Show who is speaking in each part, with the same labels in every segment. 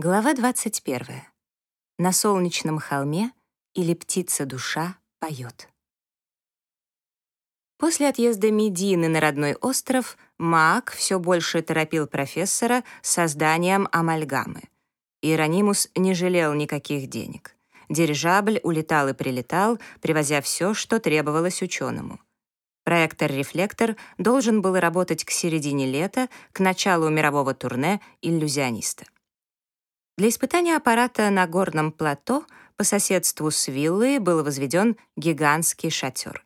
Speaker 1: Глава 21. На солнечном холме или птица-душа поет. После отъезда Медины на родной остров Маак все больше торопил профессора созданием амальгамы. Иеронимус не жалел никаких денег. Дирижабль улетал и прилетал, привозя все, что требовалось ученому. Проектор-рефлектор должен был работать к середине лета, к началу мирового турне иллюзиониста. Для испытания аппарата на горном плато по соседству с виллой был возведен гигантский шатер.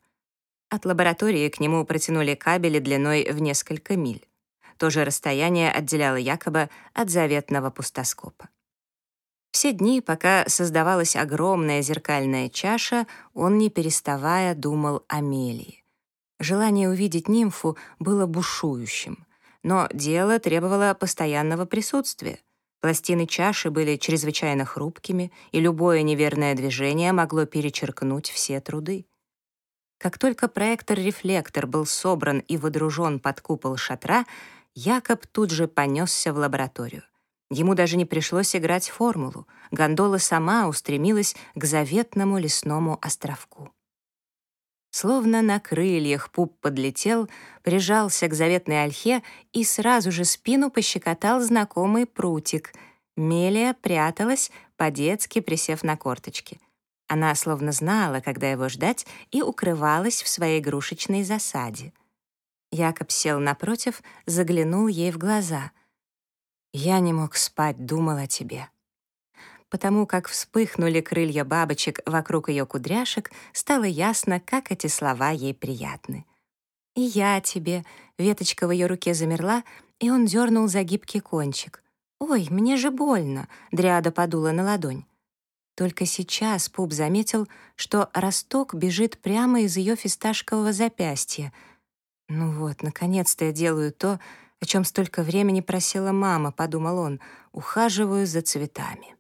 Speaker 1: От лаборатории к нему протянули кабели длиной в несколько миль. То же расстояние отделяло якобы от заветного пустоскопа. Все дни, пока создавалась огромная зеркальная чаша, он, не переставая, думал о Мелии. Желание увидеть нимфу было бушующим, но дело требовало постоянного присутствия — Пластины чаши были чрезвычайно хрупкими, и любое неверное движение могло перечеркнуть все труды. Как только проектор-рефлектор был собран и водружен под купол шатра, Якоб тут же понесся в лабораторию. Ему даже не пришлось играть формулу. Гондола сама устремилась к заветному лесному островку. Словно на крыльях пуп подлетел, прижался к заветной ольхе и сразу же спину пощекотал знакомый прутик. Мелия пряталась, по-детски присев на корточки. Она словно знала, когда его ждать, и укрывалась в своей игрушечной засаде. Якоб сел напротив, заглянул ей в глаза. «Я не мог спать, думал о тебе». Потому как вспыхнули крылья бабочек вокруг ее кудряшек, стало ясно, как эти слова ей приятны. «И я тебе», — веточка в ее руке замерла, и он дернул за гибкий кончик. «Ой, мне же больно», — Дриада подула на ладонь. Только сейчас Пуп заметил, что росток бежит прямо из ее фисташкового запястья. «Ну вот, наконец-то я делаю то, о чем столько времени просила мама», — подумал он, — «ухаживаю за цветами».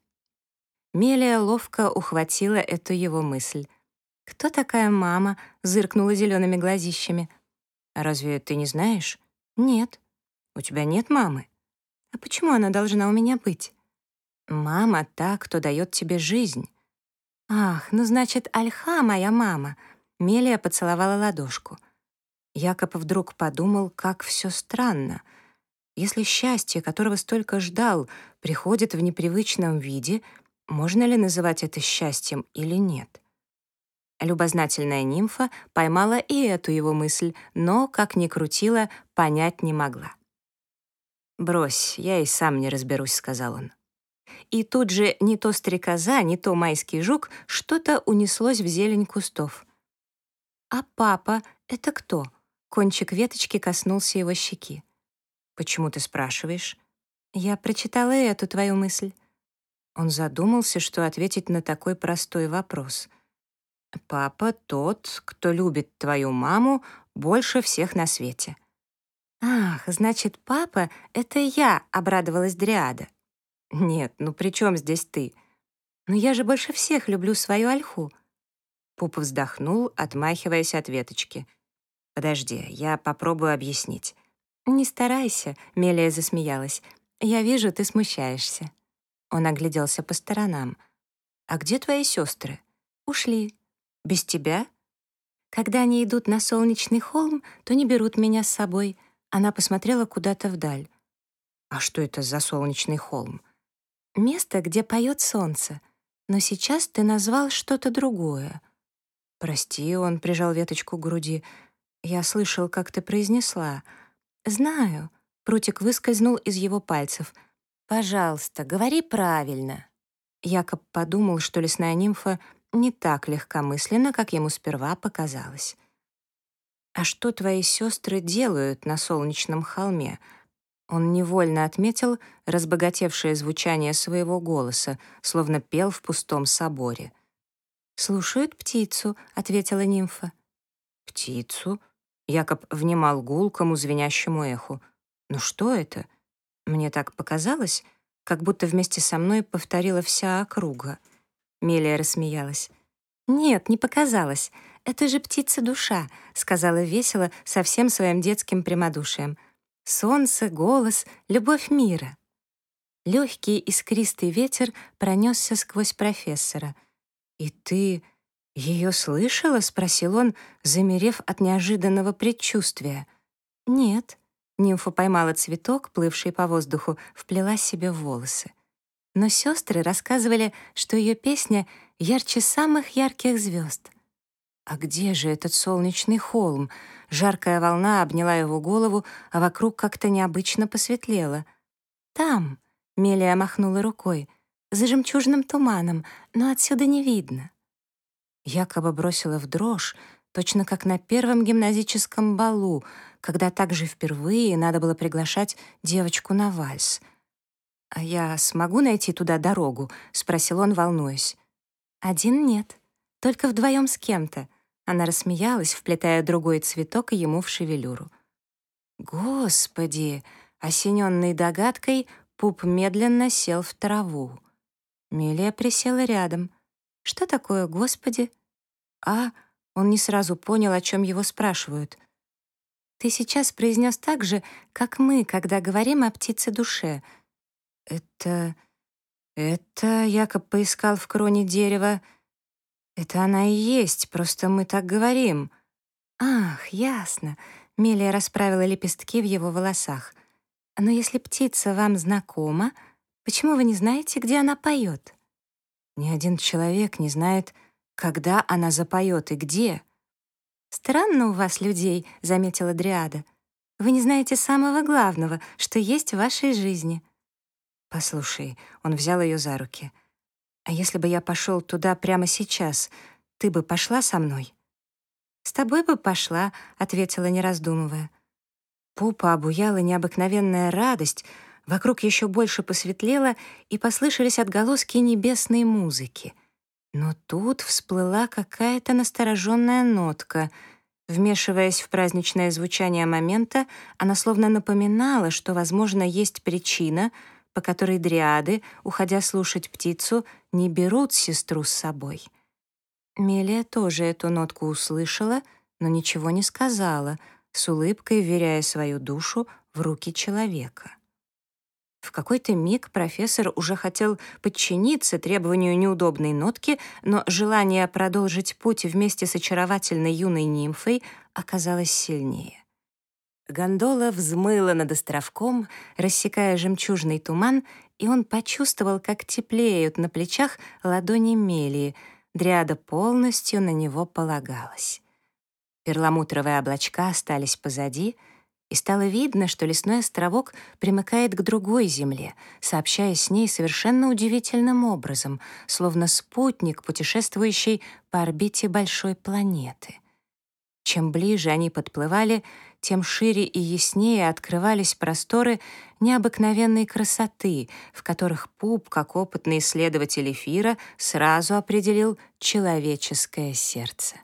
Speaker 1: Мелия ловко ухватила эту его мысль. «Кто такая мама?» — зыркнула зелеными глазищами. «Разве ты не знаешь?» «Нет». «У тебя нет мамы?» «А почему она должна у меня быть?» «Мама — та, кто дает тебе жизнь». «Ах, ну значит, Альха моя мама!» Мелия поцеловала ладошку. Якоб вдруг подумал, как все странно. Если счастье, которого столько ждал, приходит в непривычном виде — можно ли называть это счастьем или нет? Любознательная нимфа поймала и эту его мысль, но, как ни крутила, понять не могла. «Брось, я и сам не разберусь», — сказал он. И тут же не то стрекоза, не то майский жук что-то унеслось в зелень кустов. «А папа — это кто?» Кончик веточки коснулся его щеки. «Почему ты спрашиваешь?» «Я прочитала эту твою мысль. Он задумался, что ответить на такой простой вопрос. «Папа тот, кто любит твою маму больше всех на свете». «Ах, значит, папа — это я», — обрадовалась Дриада. «Нет, ну при чем здесь ты? Но я же больше всех люблю свою ольху». Пуп вздохнул, отмахиваясь от веточки. «Подожди, я попробую объяснить». «Не старайся», — Мелия засмеялась. «Я вижу, ты смущаешься». Он огляделся по сторонам. «А где твои сестры?» «Ушли. Без тебя?» «Когда они идут на солнечный холм, то не берут меня с собой». Она посмотрела куда-то вдаль. «А что это за солнечный холм?» «Место, где поет солнце. Но сейчас ты назвал что-то другое». «Прости», — он прижал веточку к груди. «Я слышал, как ты произнесла». «Знаю». Прутик выскользнул из его пальцев — «Пожалуйста, говори правильно». Якоб подумал, что лесная нимфа не так легкомысленна, как ему сперва показалось. «А что твои сестры делают на солнечном холме?» Он невольно отметил разбогатевшее звучание своего голоса, словно пел в пустом соборе. «Слушают птицу», — ответила нимфа. «Птицу?» — Якоб внимал гулкому звенящему эху. «Ну что это?» Мне так показалось, как будто вместе со мной повторила вся округа. Мелия рассмеялась. «Нет, не показалось. Это же птица-душа», — сказала весело со всем своим детским прямодушием. «Солнце, голос, любовь мира». Легкий искристый ветер пронесся сквозь профессора. «И ты ее слышала?» — спросил он, замерев от неожиданного предчувствия. «Нет». Нимфа поймала цветок, плывший по воздуху, вплела себе в волосы. Но сестры рассказывали, что ее песня ярче самых ярких звезд. А где же этот солнечный холм? Жаркая волна обняла его голову, а вокруг как-то необычно посветлело. «Там», — Мелия махнула рукой, — «за жемчужным туманом, но отсюда не видно». Якобы бросила в дрожь, точно как на первом гимназическом балу, когда также впервые надо было приглашать девочку на вальс. «А я смогу найти туда дорогу?» — спросил он, волнуясь. «Один нет, только вдвоем с кем-то». Она рассмеялась, вплетая другой цветок ему в шевелюру. «Господи!» — осененный догадкой, Пуп медленно сел в траву. Милия присела рядом. «Что такое, Господи?» «А?» Он не сразу понял, о чем его спрашивают. «Ты сейчас произнес так же, как мы, когда говорим о птице душе». «Это... это...» — Якоб поискал в кроне дерева. «Это она и есть, просто мы так говорим». «Ах, ясно». Мелия расправила лепестки в его волосах. «Но если птица вам знакома, почему вы не знаете, где она поет?» «Ни один человек не знает, когда она запоет и где». «Странно у вас, людей», — заметила Дриада. «Вы не знаете самого главного, что есть в вашей жизни». «Послушай», — он взял ее за руки, «а если бы я пошел туда прямо сейчас, ты бы пошла со мной?» «С тобой бы пошла», — ответила, не раздумывая. Пупа обуяла необыкновенная радость, вокруг еще больше посветлело, и послышались отголоски небесной музыки. Но тут всплыла какая-то настороженная нотка — Вмешиваясь в праздничное звучание момента, она словно напоминала, что, возможно, есть причина, по которой дриады, уходя слушать птицу, не берут сестру с собой. Мелия тоже эту нотку услышала, но ничего не сказала, с улыбкой вверяя свою душу в руки человека. В какой-то миг профессор уже хотел подчиниться требованию неудобной нотки, но желание продолжить путь вместе с очаровательной юной нимфой оказалось сильнее. Гондола взмыла над островком, рассекая жемчужный туман, и он почувствовал, как теплеют на плечах ладони Мелии. Дриада полностью на него полагалась. Перламутровые облачка остались позади, и стало видно, что лесной островок примыкает к другой земле, сообщая с ней совершенно удивительным образом, словно спутник, путешествующий по орбите большой планеты. Чем ближе они подплывали, тем шире и яснее открывались просторы необыкновенной красоты, в которых Пуп, как опытный исследователь эфира, сразу определил человеческое сердце.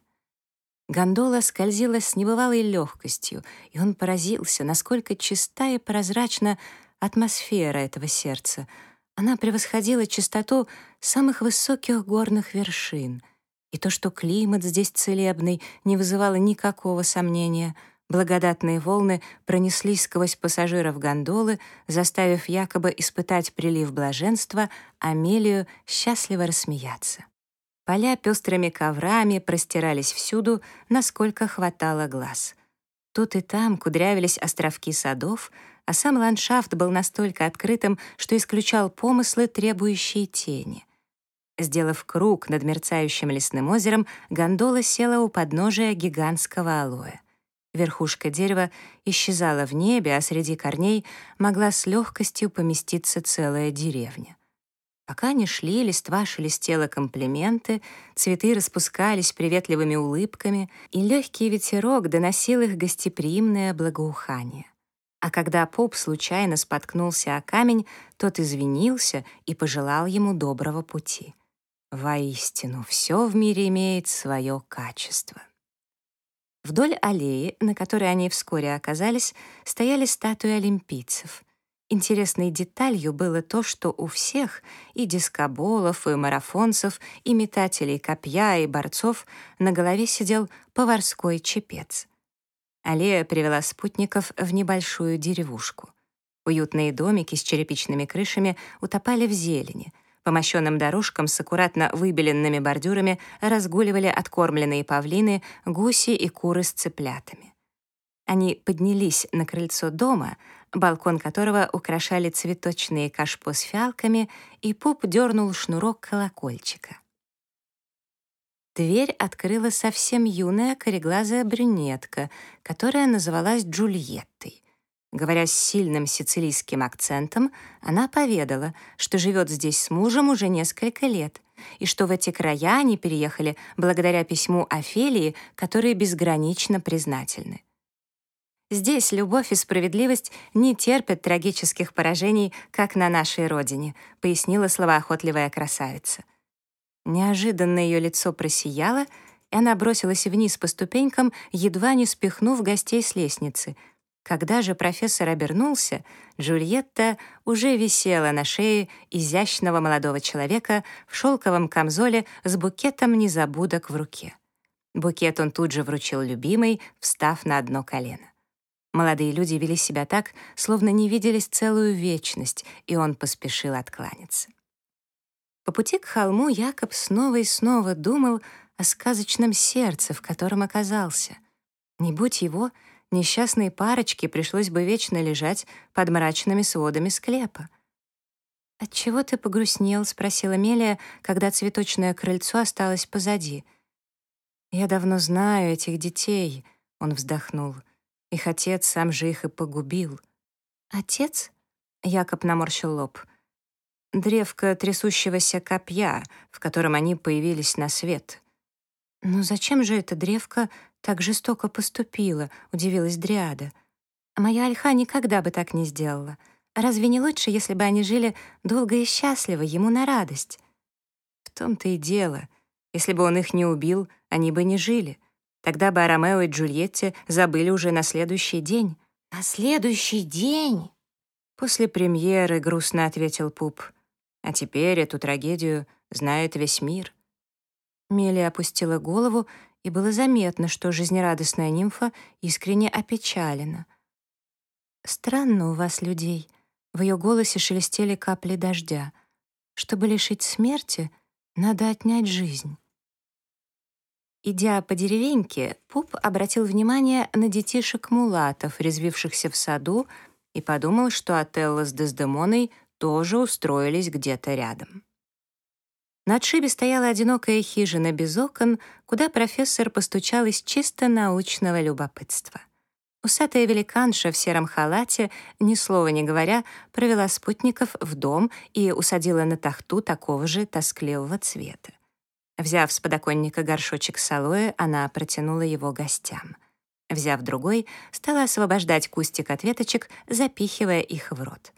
Speaker 1: Гондола скользила с небывалой легкостью, и он поразился, насколько чиста и прозрачна атмосфера этого сердца. Она превосходила чистоту самых высоких горных вершин. И то, что климат здесь целебный, не вызывало никакого сомнения — Благодатные волны пронеслись сквозь пассажиров гондолы, заставив якобы испытать прилив блаженства, Амелию счастливо рассмеяться. Поля пестрыми коврами простирались всюду, насколько хватало глаз. Тут и там кудрявились островки садов, а сам ландшафт был настолько открытым, что исключал помыслы, требующие тени. Сделав круг над мерцающим лесным озером, гондола села у подножия гигантского алоэ. Верхушка дерева исчезала в небе, а среди корней могла с легкостью поместиться целая деревня. Пока они шли, листва шелестела комплименты, цветы распускались приветливыми улыбками, и легкий ветерок доносил их гостеприимное благоухание. А когда поп случайно споткнулся о камень, тот извинился и пожелал ему доброго пути. Воистину, все в мире имеет свое качество. Вдоль аллеи, на которой они вскоре оказались, стояли статуи олимпийцев. Интересной деталью было то, что у всех, и дискоболов, и марафонцев, и метателей копья, и борцов, на голове сидел поварской чепец. Аллея привела спутников в небольшую деревушку. Уютные домики с черепичными крышами утопали в зелени. По мощенным дорожкам с аккуратно выбеленными бордюрами разгуливали откормленные павлины, гуси и куры с цыплятами. Они поднялись на крыльцо дома, балкон которого украшали цветочные кашпо с фиалками, и Пуп дернул шнурок колокольчика. Дверь открыла совсем юная кореглазая брюнетка, которая называлась Джульеттой. Говоря с сильным сицилийским акцентом, она поведала, что живет здесь с мужем уже несколько лет и что в эти края они переехали благодаря письму Офелии, которые безгранично признательны. Здесь любовь и справедливость не терпят трагических поражений, как на нашей родине, пояснила словоохотливая красавица. Неожиданно ее лицо просияло, и она бросилась вниз по ступенькам, едва не спихнув гостей с лестницы. Когда же профессор обернулся, Джульетта уже висела на шее изящного молодого человека в шелковом камзоле с букетом незабудок в руке. Букет он тут же вручил любимой, встав на одно колено. Молодые люди вели себя так, словно не виделись целую вечность, и он поспешил откланяться. По пути к холму Якоб снова и снова думал о сказочном сердце, в котором оказался. Не будь его, несчастной парочке пришлось бы вечно лежать под мрачными сводами склепа. «Отчего ты погрустнел?» — спросила Мелия, когда цветочное крыльцо осталось позади. «Я давно знаю этих детей», — он вздохнул. Их отец сам же их и погубил. «Отец?» — Якоб наморщил лоб. «Древко трясущегося копья, в котором они появились на свет». «Но зачем же эта древка так жестоко поступила?» — удивилась Дриада. «Моя Альха никогда бы так не сделала. Разве не лучше, если бы они жили долго и счастливо, ему на радость?» «В том-то и дело. Если бы он их не убил, они бы не жили». Тогда бы о Ромео и Джульетте забыли уже на следующий день. «На следующий день?» После премьеры грустно ответил Пуп. А теперь эту трагедию знает весь мир. Мели опустила голову, и было заметно, что жизнерадостная нимфа искренне опечалена. «Странно у вас людей». В ее голосе шелестели капли дождя. «Чтобы лишить смерти, надо отнять жизнь». Идя по деревеньке, Пуп обратил внимание на детишек-мулатов, резвившихся в саду, и подумал, что Отелло с Дездемоной тоже устроились где-то рядом. На отшибе стояла одинокая хижина без окон, куда профессор постучал из чисто научного любопытства. Усатая великанша в сером халате, ни слова не говоря, провела спутников в дом и усадила на тахту такого же тоскливого цвета. Взяв с подоконника горшочек с алоэ, она протянула его гостям. Взяв другой, стала освобождать кустик от веточек, запихивая их в рот.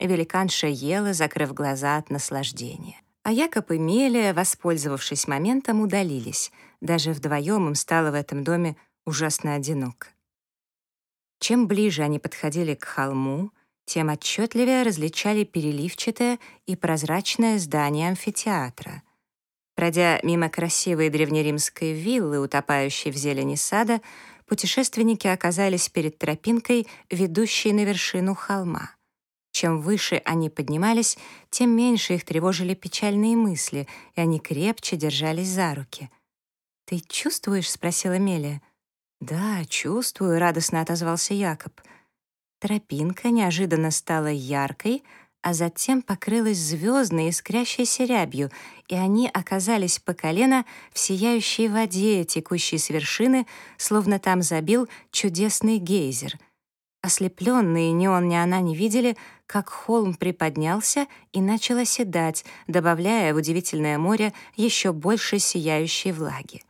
Speaker 1: Великанша ела, закрыв глаза от наслаждения. А Якоб и Мелия, воспользовавшись моментом, удалились. Даже вдвоем им стало в этом доме ужасно одиноко. Чем ближе они подходили к холму, тем отчетливее различали переливчатое и прозрачное здание амфитеатра — Пройдя мимо красивой древнеримской виллы, утопающей в зелени сада, путешественники оказались перед тропинкой, ведущей на вершину холма. Чем выше они поднимались, тем меньше их тревожили печальные мысли, и они крепче держались за руки. «Ты чувствуешь?» — спросила Мелия. «Да, чувствую», — радостно отозвался Якоб. Тропинка неожиданно стала яркой — а затем покрылась звездной искрящейся рябью, и они оказались по колено в сияющей воде, текущей с вершины, словно там забил чудесный гейзер. Ослепленные ни он, ни она не видели, как холм приподнялся и начал оседать, добавляя в удивительное море еще больше сияющей влаги.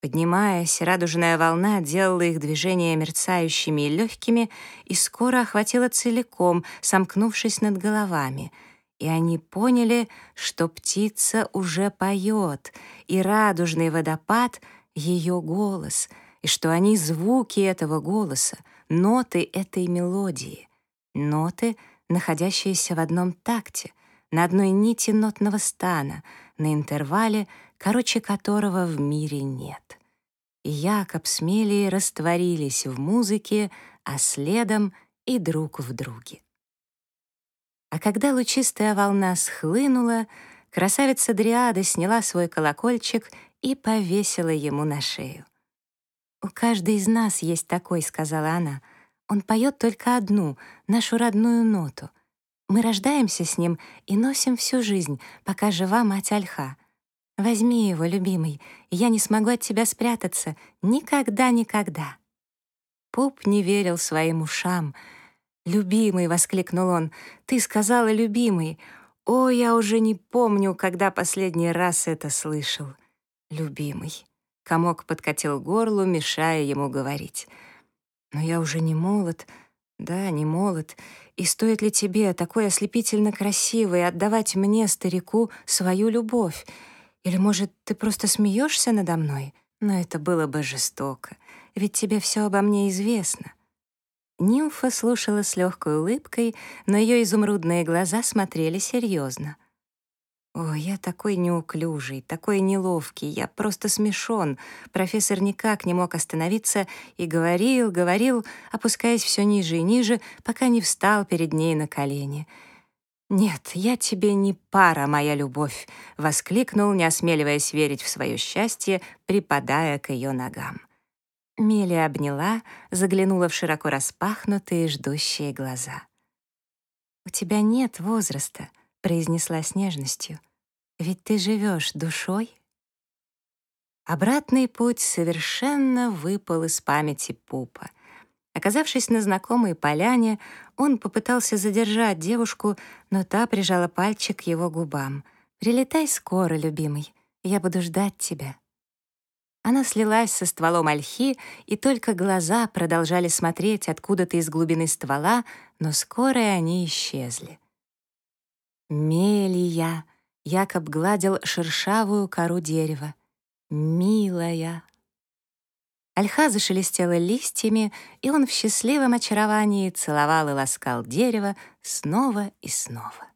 Speaker 1: Поднимаясь, радужная волна делала их движения мерцающими и легкими и скоро охватила целиком, сомкнувшись над головами. И они поняли, что птица уже поет, и радужный водопад — ее голос, и что они — звуки этого голоса, ноты этой мелодии, ноты, находящиеся в одном такте, на одной нити нотного стана, на интервале, короче которого в мире нет. И Якоб с Мелией растворились в музыке, а следом и друг в друге. А когда лучистая волна схлынула, красавица Дриада сняла свой колокольчик и повесила ему на шею. «У каждой из нас есть такой», — сказала она. «Он поет только одну, нашу родную ноту. Мы рождаемся с ним и носим всю жизнь, пока жива мать Альха. Возьми его, любимый, я не смогу от тебя спрятаться. Никогда-никогда». Пуп не верил своим ушам. «Любимый!» — воскликнул он. «Ты сказала, любимый! О, я уже не помню, когда последний раз это слышал. Любимый!» Комок подкатил горлу, мешая ему говорить. «Но я уже не молод, да, не молод. И стоит ли тебе, такой ослепительно красивый, отдавать мне, старику, свою любовь? Или, может, ты просто смеешься надо мной? Но это было бы жестоко, ведь тебе все обо мне известно». Нимфа слушала с легкой улыбкой, но ее изумрудные глаза смотрели серьезно — «О, я такой неуклюжий, такой неловкий, я просто смешон». Профессор никак не мог остановиться и говорил, говорил, опускаясь все ниже и ниже, пока не встал перед ней на колени. «Нет, я тебе не пара, моя любовь», — воскликнул, не осмеливаясь верить в свое счастье, припадая к ее ногам. Мелия обняла, заглянула в широко распахнутые ждущие глаза. «У тебя нет возраста», — произнесла с нежностью. Ведь ты живешь душой. Обратный путь совершенно выпал из памяти Пупа. Оказавшись на знакомой поляне, он попытался задержать девушку, но та прижала пальчик к его губам. «Прилетай скоро, любимый, я буду ждать тебя». Она слилась со стволом ольхи, и только глаза продолжали смотреть откуда-то из глубины ствола, но скоро они исчезли. «Мелия!» Якоб гладил шершавую кору дерева. «Милая!» Ольха зашелестела листьями, и он в счастливом очаровании целовал и ласкал дерево снова и снова.